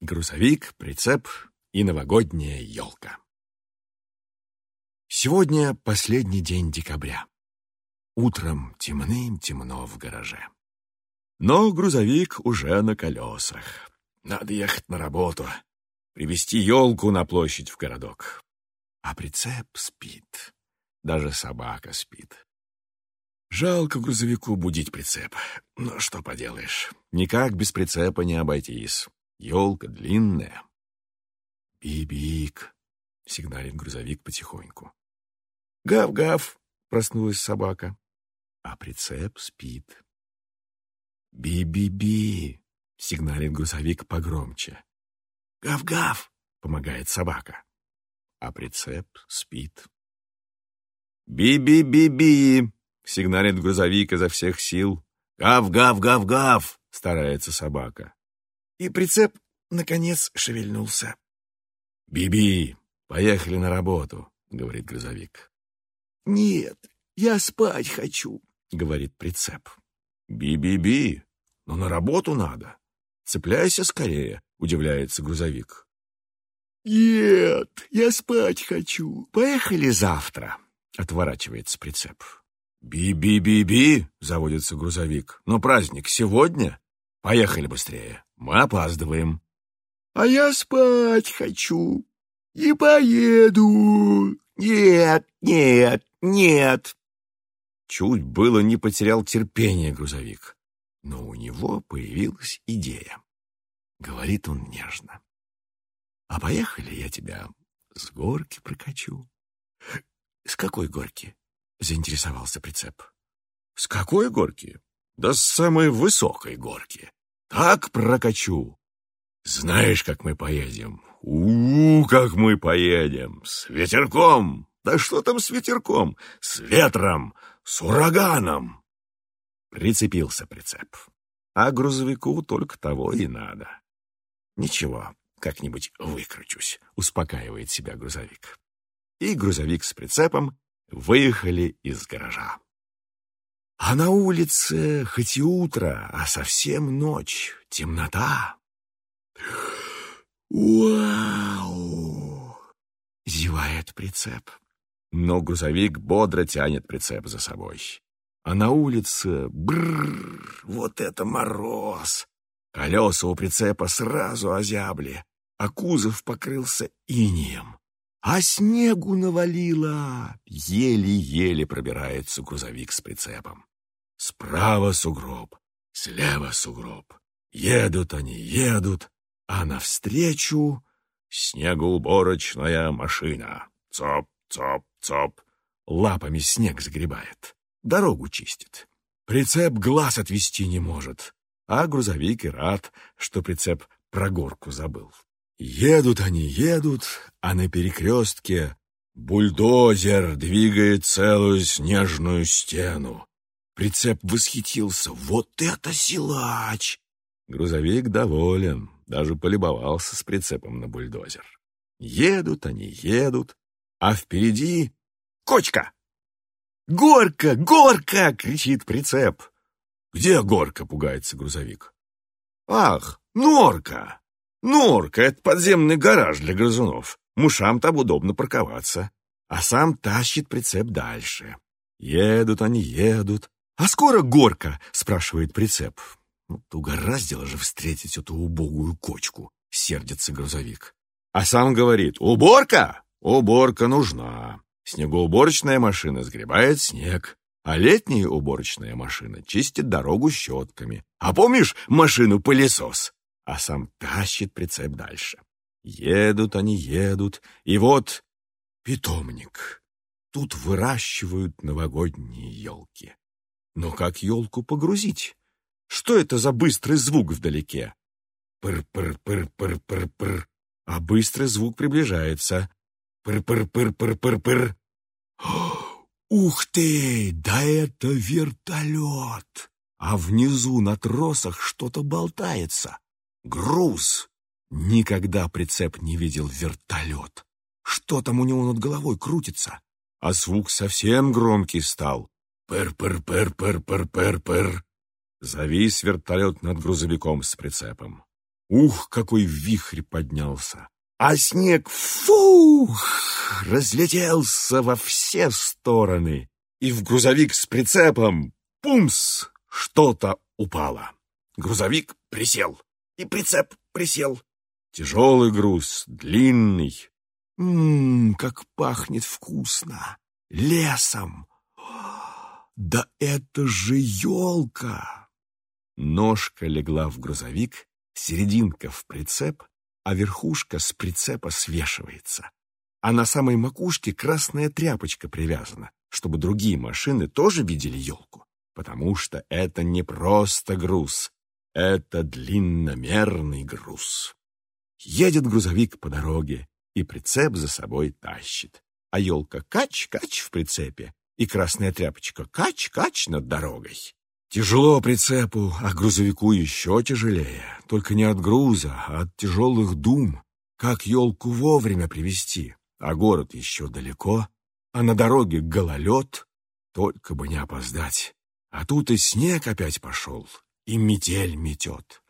грузовик, прицеп и новогодняя елка. Сегодня последний день декабря. Утром темным-темно в гараже. Но грузовик уже на колесах. Надо ехать на работу, привезти елку на площадь в городок. А прицеп спит. Даже собака спит. Жалко грузовику будить прицеп. Но что поделаешь, никак без прицепа не обойтись. Елка длинная. «Бибик!» — сигналит грузовик потихоньку. «Гав-гав!» — проснулась собака. А прицеп спит. «Би-би-би!» — сигналит грузовик погромче. «Гав-гав!» — помогает собака. А прицеп спит. «Би-би-би-би!» — сигналит грузовик изо всех сил. «Гав-гав-гав-гав!» — старается собака. И прицеп, наконец, шевельнулся. «Биби, поехали на работу», — говорит грузовик. «Нет, я спать хочу», — говорит прицеп. «Би-би-би, но на работу надо. Цепляйся скорее», — удивляется грузовик. «Нет, я спать хочу. Поехали завтра», — отворачивается прицеп. «Би-би-би-би», — заводится грузовик. «Но праздник сегодня. Поехали быстрее». Мы опаздываем. А я спать хочу. И поеду. Нет, нет, нет. Чуть было не потерял терпение грузовик, но у него появилась идея. Говорит он нежно. А поехали я тебя с горки прокачу. С какой горки? Заинтересовался прицеп. С какой горки? Да с самой высокой горки. Так прокачу. Знаешь, как мы поедем? у, -у как мы поедем! С ветерком! Да что там с ветерком? С ветром! С ураганом!» Прицепился прицеп. А грузовику только того и надо. «Ничего, как-нибудь выкручусь», — успокаивает себя грузовик. И грузовик с прицепом выехали из гаража. А на улице хоть и утро, а совсем ночь, темнота. «Вау!» — зевает прицеп. Но грузовик бодро тянет прицеп за собой. А на улице бррр, вот это мороз! Колеса у прицепа сразу озябли, а кузов покрылся инием. А снегу навалило. Еле-еле пробирается грузовик с прицепом. Справа сугроб, слева сугроб. Едут они, едут, а навстречу снегоуборочная машина. Цоп, цоп, цоп. Лапами снег загребает, дорогу чистит. Прицеп глаз отвести не может, а грузовик и рад, что прицеп про горку забыл. Едут они, едут, а на перекрестке бульдозер двигает целую снежную стену. Прицеп восхитился. Вот это силач! Грузовик доволен, даже полюбовался с прицепом на бульдозер. Едут они, едут, а впереди кочка! «Горка! Горка!» — кричит прицеп. «Где горка?» — пугается грузовик. «Ах, норка!» Норка — это подземный гараж для грызунов. Мушам там удобно парковаться. А сам тащит прицеп дальше. Едут они, едут. «А скоро горка?» — спрашивает прицеп. Ну, угораздило же встретить эту убогую кочку, сердится грузовик. А сам говорит, уборка? Уборка нужна. Снегоуборочная машина сгребает снег, а летняя уборочная машина чистит дорогу щетками. А помнишь машину-пылесос? а сам тащит прицеп дальше. Едут они, едут, и вот питомник. Тут выращивают новогодние елки. Но как елку погрузить? Что это за быстрый звук вдалеке? Пыр-пыр-пыр-пыр-пыр-пыр. А быстрый звук приближается. Пыр-пыр-пыр-пыр-пыр-пыр. Ух ты! Да это вертолет! А внизу на тросах что-то болтается. Груз! Никогда прицеп не видел вертолет. Что там у него над головой крутится? А звук совсем громкий стал. Пыр-пыр-пыр-пыр-пыр-пыр-пыр. Завис вертолет над грузовиком с прицепом. Ух, какой вихрь поднялся! А снег, фух, разлетелся во все стороны, и в грузовик с прицепом, пумс, что-то упало. Грузовик присел, и прицеп присел. Тяжелый груз, длинный. Ммм, как пахнет вкусно! Лесом! Да это же елка! Ножка легла в грузовик, серединка в прицеп, а верхушка с прицепа свешивается. А на самой макушке красная тряпочка привязана, чтобы другие машины тоже видели елку, потому что это не просто груз, это длинномерный груз. Едет грузовик по дороге, и прицеп за собой тащит. А елка кач-кач в прицепе, и красная тряпочка кач-кач над дорогой. Тяжело прицепу, а грузовику еще тяжелее. Только не от груза, а от тяжелых дум. Как елку вовремя привезти? А город еще далеко, а на дороге гололед. Только бы не опоздать. А тут и снег опять пошел, и метель метет.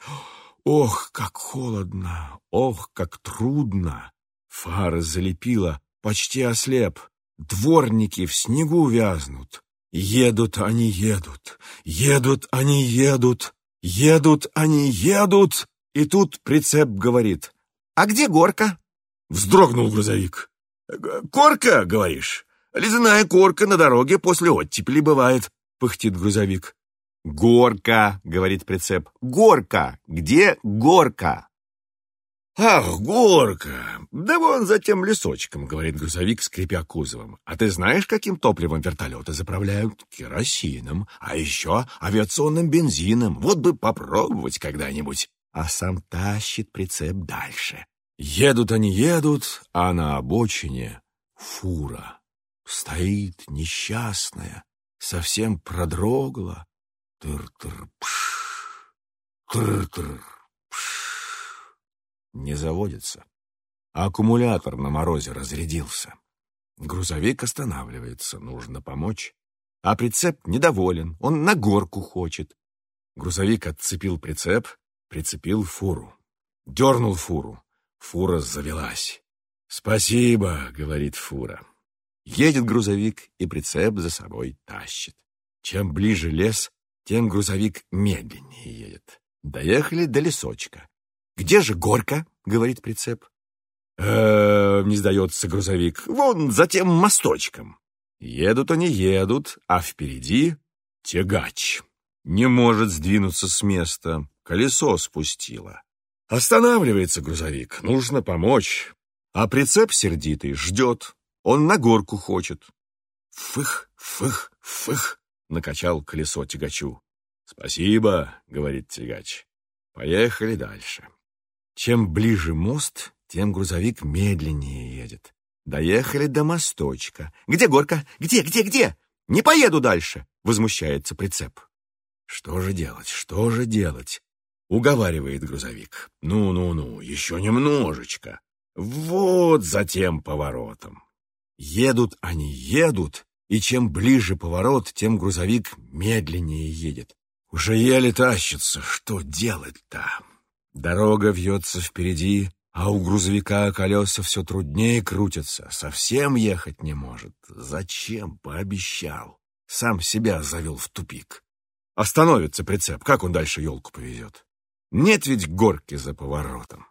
Ох, как холодно, ох, как трудно. Фары залепила, почти ослеп. Дворники в снегу вязнут. Едут они, едут, едут они, едут, едут они, едут. И тут прицеп говорит, «А где горка?» Вздрогнул грузовик. «Корка, говоришь? Ледяная корка на дороге после оттепели бывает», — пыхтит грузовик. «Горка», — говорит прицеп. «Горка! Где горка?» «Ах, горка! Да вон за тем лесочком», — говорит грузовик, скрипя кузовом. «А ты знаешь, каким топливом вертолеты заправляют? Керосином, а еще авиационным бензином. Вот бы попробовать когда-нибудь». А сам тащит прицеп дальше. Едут они, едут, а на обочине фура. Стоит несчастная, совсем продрогла, Тыр-тыр-пш, тыр-тыр-пш. Не заводится. Аккумулятор на морозе разрядился. Грузовик останавливается, нужно помочь. А прицеп недоволен, он на горку хочет. Грузовик отцепил прицеп, прицепил фуру. Дернул фуру. Фура завелась. «Спасибо», — говорит фура. Едет грузовик, и прицеп за собой тащит. Чем ближе лес, тем грузовик медленнее едет. Доехали до лесочка. «Где же горка?» — говорит прицеп. э не сдается грузовик. «Вон за тем мосточком». Едут они, едут, а впереди тягач. Не может сдвинуться с места, колесо спустило. Останавливается грузовик, нужно помочь. А прицеп сердитый ждет, он на горку хочет. Фых, фых, фых накачал колесо тягачу. «Спасибо», — говорит тягач. «Поехали дальше». Чем ближе мост, тем грузовик медленнее едет. Доехали до мосточка. «Где горка? Где, где, где? Не поеду дальше!» — возмущается прицеп. «Что же делать, что же делать?» — уговаривает грузовик. «Ну-ну-ну, еще немножечко. Вот за тем поворотом». Едут они, едут, и чем ближе поворот, тем грузовик медленнее едет. Уже еле тащится, что делать-то? Дорога вьется впереди, а у грузовика колеса все труднее крутятся, совсем ехать не может. Зачем пообещал? Сам себя завел в тупик. Остановится прицеп, как он дальше елку повезет? Нет ведь горки за поворотом.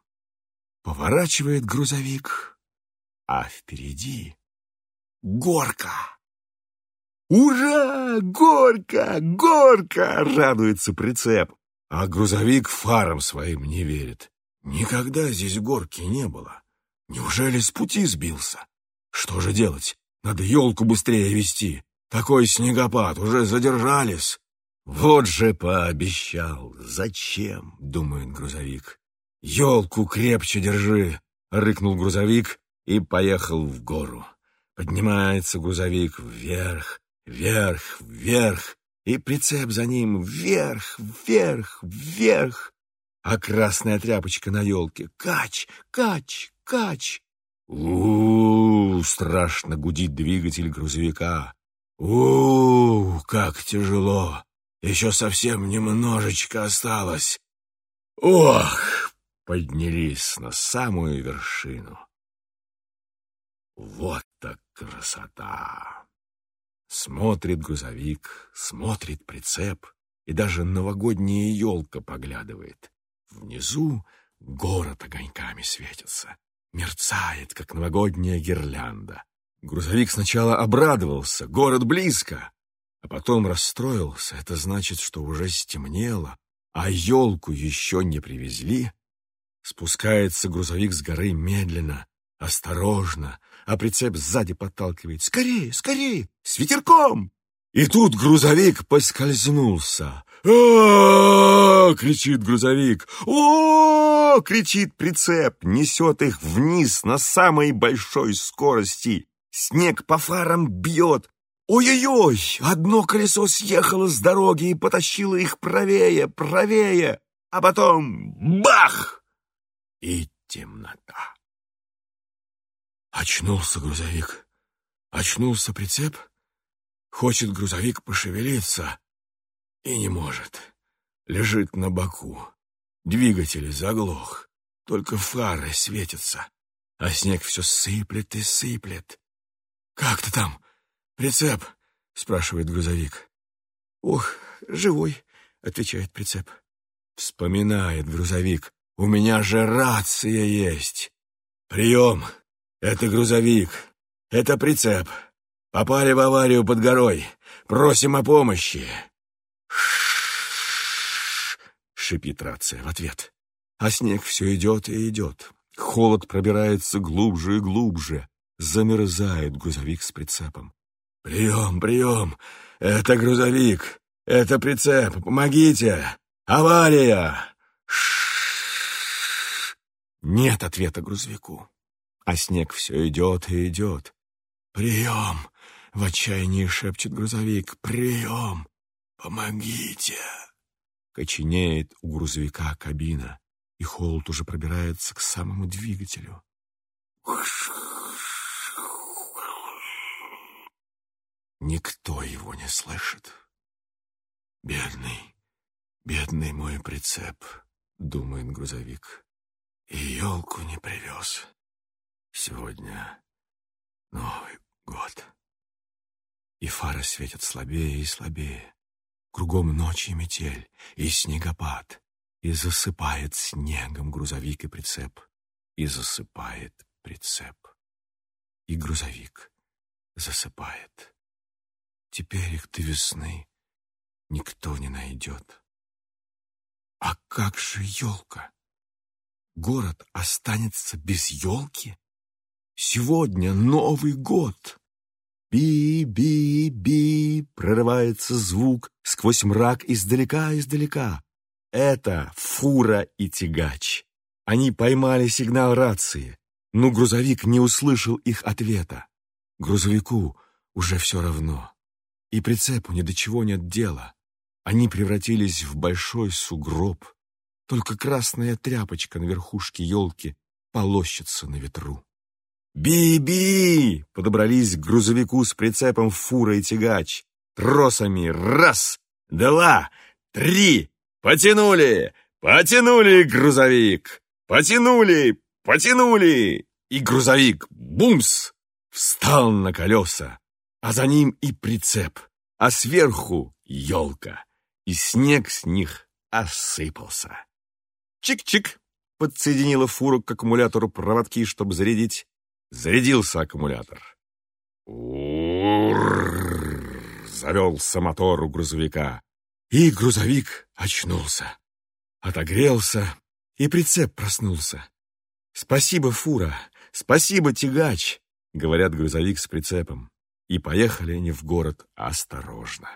Поворачивает грузовик, а впереди горка. «Ура! Горка! Горка!» — радуется прицеп. А грузовик фаром своим не верит. Никогда здесь горки не было. Неужели с пути сбился? Что же делать? Надо елку быстрее вести. Такой снегопад, уже задержались. Вот же пообещал. Зачем, думает грузовик. Елку крепче держи, рыкнул грузовик и поехал в гору. Поднимается грузовик вверх, Вверх, вверх, и прицеп за ним вверх, вверх, вверх. А красная тряпочка на елке — кач, кач, кач. у, страшно гудит двигатель грузовика. у, -у как тяжело! Еще совсем немножечко осталось. Ох, поднялись на самую вершину. Вот так красота! Смотрит грузовик, смотрит прицеп, и даже новогодняя елка поглядывает. Внизу город огоньками светится, мерцает, как новогодняя гирлянда. Грузовик сначала обрадовался, город близко, а потом расстроился. Это значит, что уже стемнело, а елку еще не привезли. Спускается грузовик с горы медленно, осторожно, а прицеп сзади подталкивает. «Скорее, скорее! С ветерком!» И тут грузовик поскользнулся. а кричит грузовик. о кричит прицеп, несет их вниз на самой большой скорости. Снег по фарам бьет. Ой-ой-ой, одно колесо съехало с дороги и потащило их правее, правее, а потом бах! И темнота. Очнулся грузовик. Очнулся прицеп. Хочет грузовик пошевелиться и не может. Лежит на боку. Двигатель заглох. Только фары светятся, а снег все сыплет и сыплет. «Как ты там, прицеп?» — спрашивает грузовик. «Ох, живой», — отвечает прицеп. Вспоминает грузовик. «У меня же рация есть!» «Прием! Это грузовик! Это прицеп! Попали в аварию под горой. Просим о помощи. шипит рация в ответ. А снег все идет и идет. Холод пробирается глубже и глубже. Замерзает грузовик с прицепом. «Прием, прием! Это грузовик! Это прицеп! Помогите! Авария!» Нет ответа грузовику. А снег все идет и идет. «Прием! В отчаянии шепчет грузовик. «Прием! Помогите!» Коченеет у грузовика кабина, и холод уже пробирается к самому двигателю. Никто его не слышит. «Бедный, бедный мой прицеп», — думает грузовик. «И елку не привез. Сегодня Новый год» и фары светят слабее и слабее. Кругом ночь и метель, и снегопад, и засыпает снегом грузовик и прицеп, и засыпает прицеп. И грузовик засыпает. Теперь их до весны никто не найдет. А как же елка? Город останется без елки? Сегодня Новый год. Би-би-би, прорывается звук сквозь мрак издалека-издалека. Это фура и тягач. Они поймали сигнал рации, но грузовик не услышал их ответа. Грузовику уже все равно. И прицепу ни до чего нет дела. Они превратились в большой сугроб. Только красная тряпочка на верхушке елки полощется на ветру. «Би-би!» — подобрались к грузовику с прицепом фура и тягач. Тросами раз, два, три. Потянули, потянули грузовик. Потянули, потянули. И грузовик, бумс, встал на колеса, а за ним и прицеп, а сверху елка, и снег с них осыпался. Чик-чик! Подсоединила фуру к аккумулятору проводки, чтобы зарядить. Зарядился аккумулятор. Ур! Завелся мотор у грузовика. И грузовик очнулся. Отогрелся, и прицеп проснулся. «Спасибо, фура! Спасибо, тягач!» — говорят грузовик с прицепом. И поехали они в город осторожно.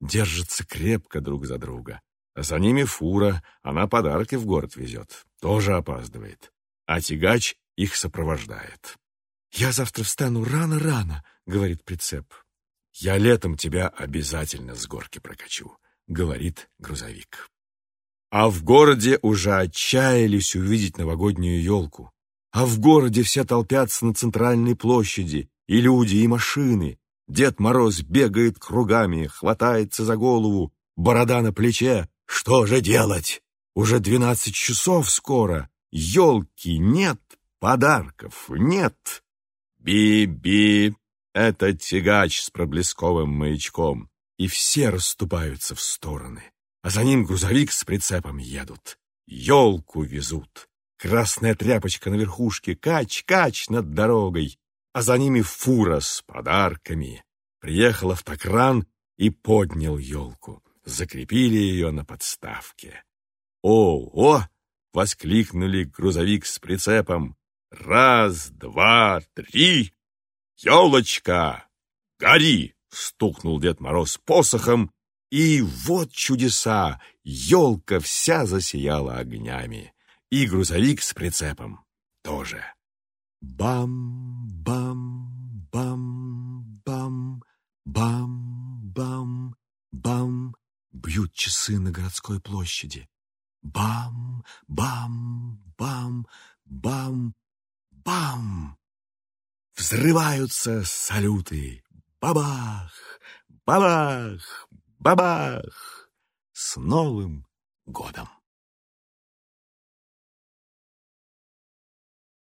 Держатся крепко друг за друга. За ними фура, она подарки в город везет. Тоже опаздывает. А тягач их сопровождает. «Я завтра встану рано-рано», — говорит прицеп. «Я летом тебя обязательно с горки прокачу», — говорит грузовик. А в городе уже отчаялись увидеть новогоднюю елку. А в городе все толпятся на центральной площади, и люди, и машины. Дед Мороз бегает кругами, хватается за голову, борода на плече. Что же делать? Уже двенадцать часов скоро, елки нет, подарков нет. Би-би, это тягач с проблесковым маячком. И все расступаются в стороны. А за ним грузовик с прицепом едут. Елку везут. Красная тряпочка на верхушке, кач-кач над дорогой. А за ними фура с подарками. Приехал автокран и поднял елку. Закрепили ее на подставке. «О-о!» — воскликнули грузовик с прицепом. «Раз, два, три! Елочка, гори!» — стукнул Дед Мороз посохом, и вот чудеса! Елка вся засияла огнями, и грузовик с прицепом тоже. Бам-бам-бам-бам, бам-бам-бам, бьют часы на городской площади. Бам-бам-бам-бам, бам! Взрываются салюты. Бабах! Бабах! Бабах! С Новым годом!